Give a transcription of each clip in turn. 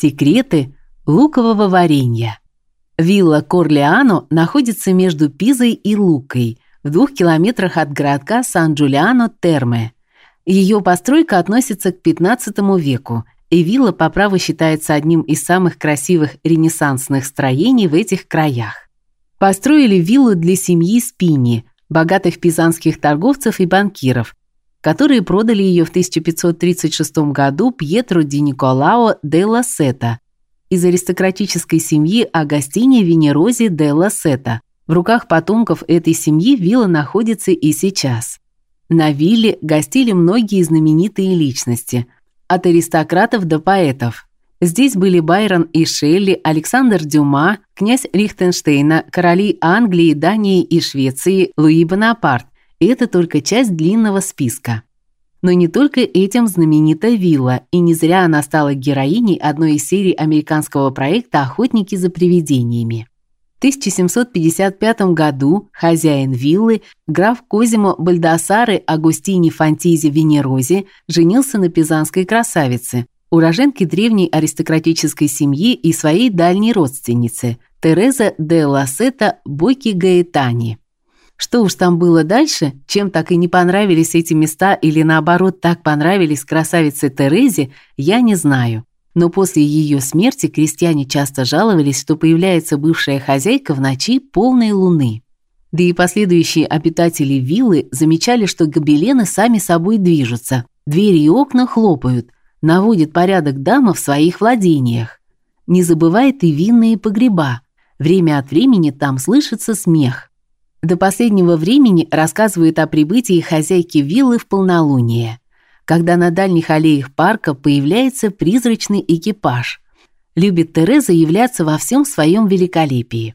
Секреты лукового варенья. Вилла Корлеано находится между Пизой и Лукой, в двух километрах от городка Сан-Джулиано-Терме. Ее постройка относится к XV веку, и вилла по праву считается одним из самых красивых ренессансных строений в этих краях. Построили виллу для семьи Спини, богатых пизанских торговцев и банкиров, которые продали ее в 1536 году Пьетро ди Николао де ла Сета из аристократической семьи Агастини Венерози де ла Сета. В руках потомков этой семьи вилла находится и сейчас. На вилле гостили многие знаменитые личности, от аристократов до поэтов. Здесь были Байрон и Шелли, Александр Дюма, князь Лихтенштейна, короли Англии, Дании и Швеции, Луи Бонапарт, это только часть длинного списка. Но не только этим знаменита вилла, и не зря она стала героиней одной из серий американского проекта Охотники за привидениями. В 1755 году хозяин виллы, граф Козимо Бальдасаре Агустини Фантизи Венерози, женился на пизанской красавице, уроженке древней аристократической семьи и своей дальней родственнице Тереза делла Сета Бокки Гаэтани. Что уж там было дальше, чем-то так и не понравились эти места или наоборот так понравились красавице Терезе, я не знаю. Но после ее смерти крестьяне часто жаловались, что появляется бывшая хозяйка в ночи полной луны. Да и последующие обитатели виллы замечали, что гобелены сами собой движутся, двери и окна хлопают, наводит порядок дама в своих владениях. Не забывает и винные погреба. Время от времени там слышится смех. До последнего времени рассказывают о прибытии хозяйки виллы в полнолуние, когда на дальних аллеях парка появляется призрачный экипаж. Любит Тереза являться во всем своем великолепии.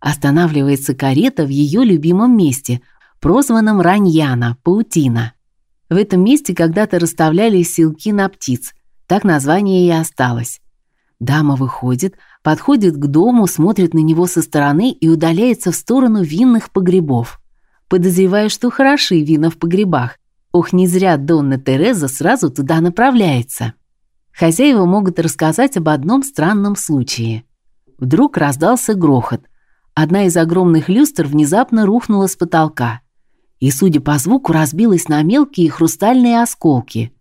Останавливается карета в ее любимом месте, прозванном Раньяна, паутина. В этом месте когда-то расставлялись силки на птиц. Так название и осталось. Дама выходит, подходит к дому, смотрит на него со стороны и удаляется в сторону винных погребов. Подозреваю, что хороши вина в погребах. Ох, не зря Донна Тереза сразу туда направляется. Хозяева могут рассказать об одном странном случае. Вдруг раздался грохот. Одна из огромных люстр внезапно рухнула с потолка. И, судя по звуку, разбилась на мелкие хрустальные осколки.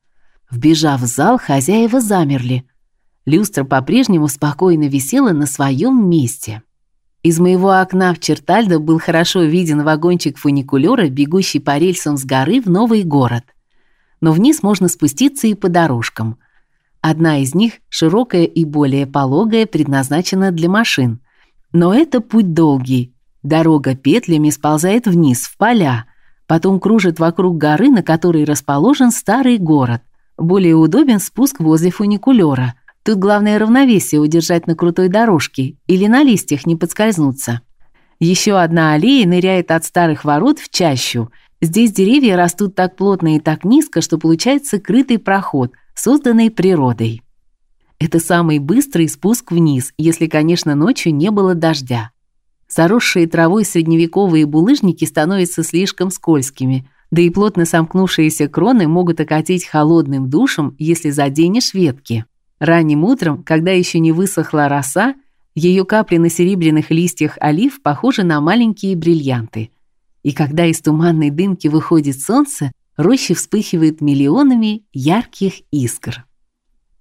Вбежав в зал, хозяева замерли – Люстра по-прежнему спокойно висела на своем месте. Из моего окна в Чертальдо был хорошо виден вагончик фуникулера, бегущий по рельсам с горы в новый город. Но вниз можно спуститься и по дорожкам. Одна из них, широкая и более пологая, предназначена для машин. Но это путь долгий. Дорога петлями сползает вниз в поля, потом кружит вокруг горы, на которой расположен старый город. Более удобен спуск возле фуникулера, Тут главное равновесие удержать на крутой дорожке или на листьях не подскользнуться. Еще одна аллея ныряет от старых ворот в чащу. Здесь деревья растут так плотно и так низко, что получается крытый проход, созданный природой. Это самый быстрый спуск вниз, если, конечно, ночью не было дождя. Заросшие травой средневековые булыжники становятся слишком скользкими, да и плотно сомкнувшиеся кроны могут окатить холодным душем, если заденешь ветки. Ранним утром, когда еще не высохла роса, ее капли на серебряных листьях олив похожи на маленькие бриллианты. И когда из туманной дымки выходит солнце, роща вспыхивает миллионами ярких искр.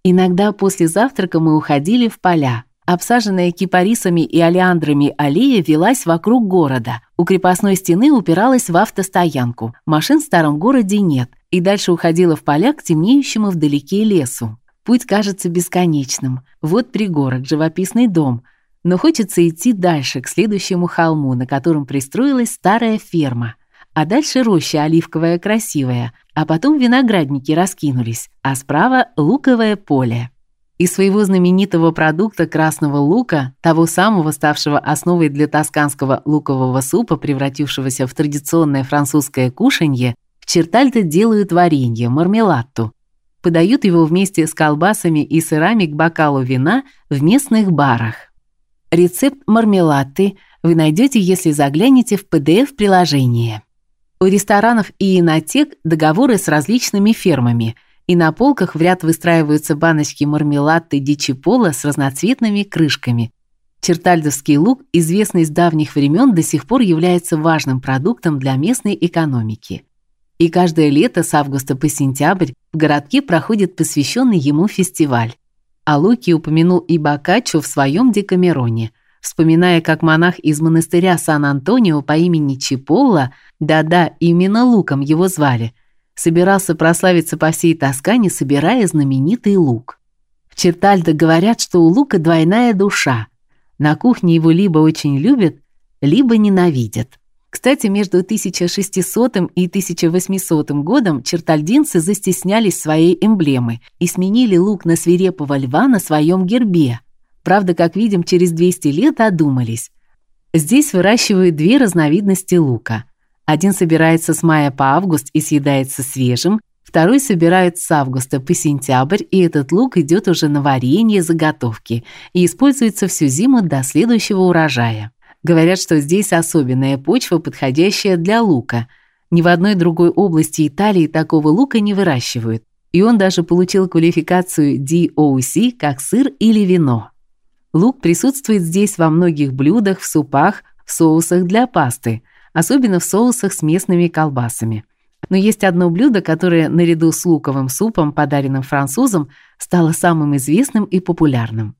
Иногда после завтрака мы уходили в поля. Обсаженная кипарисами и олеандрами аллея велась вокруг города. У крепостной стены упиралась в автостоянку. Машин в старом городе нет, и дальше уходила в поля к темнеющему вдалеке лесу. Путь кажется бесконечным. Вот пригорок, живописный дом. Но хочется идти дальше, к следующему холму, на котором пристроилась старая ферма. А дальше роща оливковая красивая, а потом виноградники раскинулись, а справа луковое поле. Из своего знаменитого продукта красного лука, того самого ставшего основой для тосканского лукового супа, превратившегося в традиционное французское кушанье, в Чертальте делают варенье, мармелатту, подают его вместе с колбасами и сырами к бокалу вина в местных барах. Рецепт мармелады вы найдете, если заглянете в PDF-приложение. У ресторанов и инотек договоры с различными фермами. и на полках в ряд выстраиваются баночки мармелады дичипола с разноцветными крышками. Чертальдовский лук, известный с давних времен, до сих пор является важным продуктом для местной экономики. И каждое лето с августа по сентябрь в городке проходит посвященный ему фестиваль. О луке упомянул и Боккаччо в своем Декамероне, вспоминая, как монах из монастыря Сан-Антонио по имени Чиполла, да-да, именно луком его звали, собирался прославиться по всей Тоскане, собирая знаменитый лук. В Чертальдо говорят, что у лука двойная душа. На кухне его либо очень любят, либо ненавидят. Кстати, между 1600 и 1800 годом чертальдинцы застеснялись своей эмблемы и сменили лук на свирепого льва на своем гербе. Правда, как видим, через 200 лет одумались. Здесь выращивают две разновидности лука. Один собирается с мая по август и съедается свежим, второй собирают с августа по сентябрь, и этот лук идет уже на варенье, заготовки и используется всю зиму до следующего урожая. Говорят, что здесь особенная почва, подходящая для лука. Ни в одной другой области Италии такого лука не выращивают. И он даже получил квалификацию DOC как сыр или вино. Лук присутствует здесь во многих блюдах, в супах, в соусах для пасты, особенно в соусах с местными колбасами. Но есть одно блюдо, которое наряду с луковым супом, подаренным французам, стало самым известным и популярным.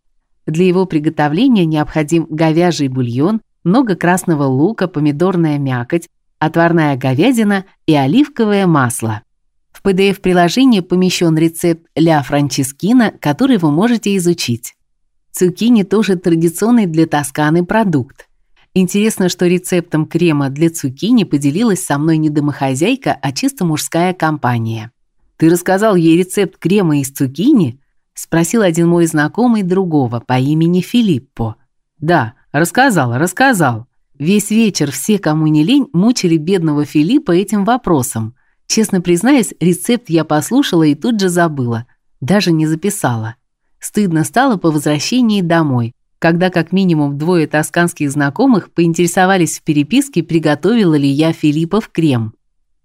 Для его приготовления необходим говяжий бульон, много красного лука, помидорная мякоть, отварная говядина и оливковое масло. В PDF-приложении помещен рецепт ля франческина, который вы можете изучить. Цукини тоже традиционный для Тосканы продукт. Интересно, что рецептом крема для цукини поделилась со мной не домохозяйка, а чисто мужская компания. «Ты рассказал ей рецепт крема из цукини?» – спросил один мой знакомый другого по имени Филиппо. «Да, Рассказал, рассказал. Весь вечер все, кому не лень, мучили бедного Филиппа этим вопросом. Честно признаюсь, рецепт я послушала и тут же забыла, даже не записала. Стыдно стало по возвращении домой, когда как минимум двое тосканских знакомых поинтересовались в переписке, приготовила ли я Филиппов крем.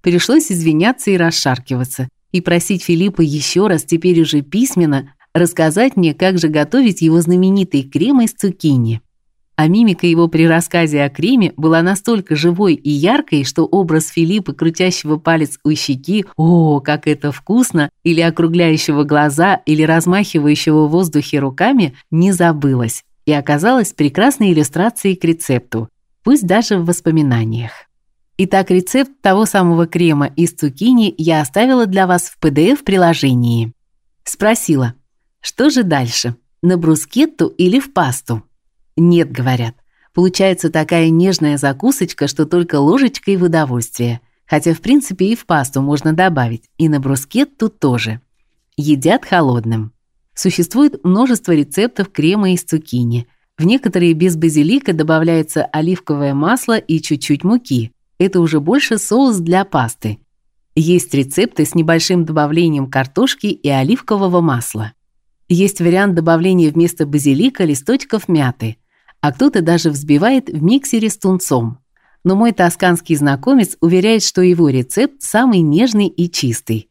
Пришлось извиняться и расшаркиваться и просить Филиппа еще раз, теперь уже письменно, рассказать мне, как же готовить его знаменитый крем из цукини. А мимика его при рассказе о Криме была настолько живой и яркой, что образ Филиппа, крутящего палец у щеки, о, как это вкусно, или округляющего глаза, или размахивающего в воздухе руками, не забылось и оказалась прекрасной иллюстрацией к рецепту, пусть даже в воспоминаниях. Итак, рецепт того самого крема из цукини я оставила для вас в PDF-приложении. Спросила, что же дальше, на брускетту или в пасту? Нет, говорят. Получается такая нежная закусочка, что только ложечкой в удовольствие. Хотя, в принципе, и в пасту можно добавить, и на брускет тут тоже. Едят холодным. Существует множество рецептов крема из цукини. В некоторые без базилика добавляется оливковое масло и чуть-чуть муки. Это уже больше соус для пасты. Есть рецепты с небольшим добавлением картошки и оливкового масла. Есть вариант добавления вместо базилика листочков мяты – а кто-то даже взбивает в миксере с тунцом. Но мой тосканский знакомец уверяет, что его рецепт самый нежный и чистый.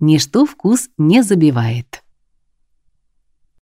Ничто вкус не забивает.